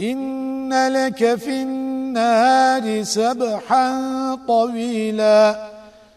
إن لك في النهار سبحا طويلا.